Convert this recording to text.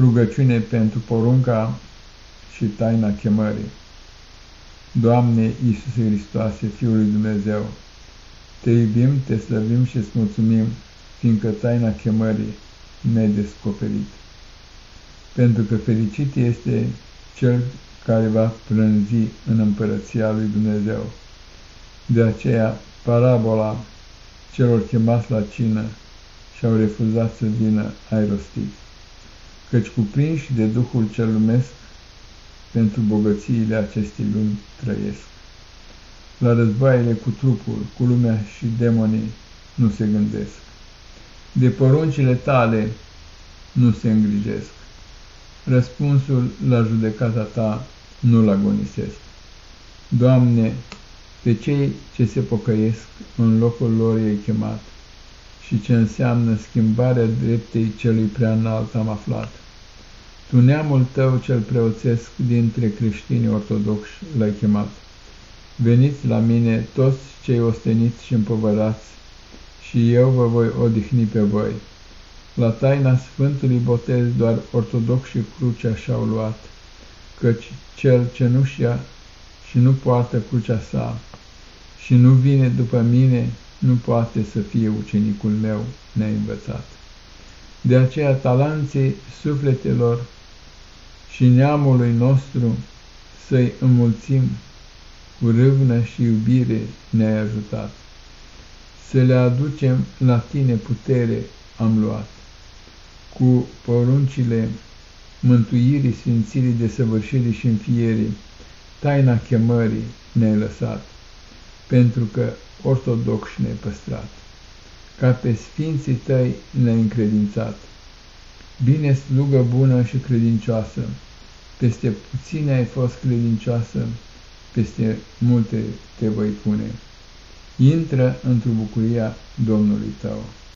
Rugăciune pentru porunca și taina chemării. Doamne Iisuse Hristoase, Fiul lui Dumnezeu, Te iubim, Te slăvim și îți mulțumim, fiindcă taina chemării ne-ai descoperit. Pentru că fericit este cel care va prânzi în împărăția lui Dumnezeu. De aceea, parabola celor chemați la cină și-au refuzat să vină ai rostit căci cuprinși de Duhul cel lumesc, pentru bogățiile acestei lumi trăiesc. La războaiele cu trupul, cu lumea și demonii nu se gândesc. De poruncile tale nu se îngrijesc. Răspunsul la judecata ta nu-l agonisesc. Doamne, pe cei ce se pocăiesc în locul lor ei chemat și ce înseamnă schimbarea dreptei celui prea înalt am aflat. Tu neamul tău cel preoțesc dintre creștini ortodoxi l-ai chemat. Veniți la mine toți cei osteniți și împovărați, și eu vă voi odihni pe voi. La taina Sfântului Botez doar ortodoxii crucea și-au luat, căci cel ce nu șia și nu poartă crucea sa și nu vine după mine, nu poate să fie ucenicul meu neînvățat. De aceea talanții sufletelor și neamului nostru să-i înmulțim cu râvnă și iubire ne-ai ajutat. Să le aducem la tine putere am luat. Cu poruncile mântuirii, sfințirii, desăvârșirii și înfierii, taina chemării ne-ai lăsat, pentru că ortodox ne-ai păstrat, ca pe sfinții tăi ne-ai încredințat. Bine slugă bună și credincioasă, peste puține ai fost credincioasă, peste multe te voi pune. Intră într-o bucuria Domnului tău.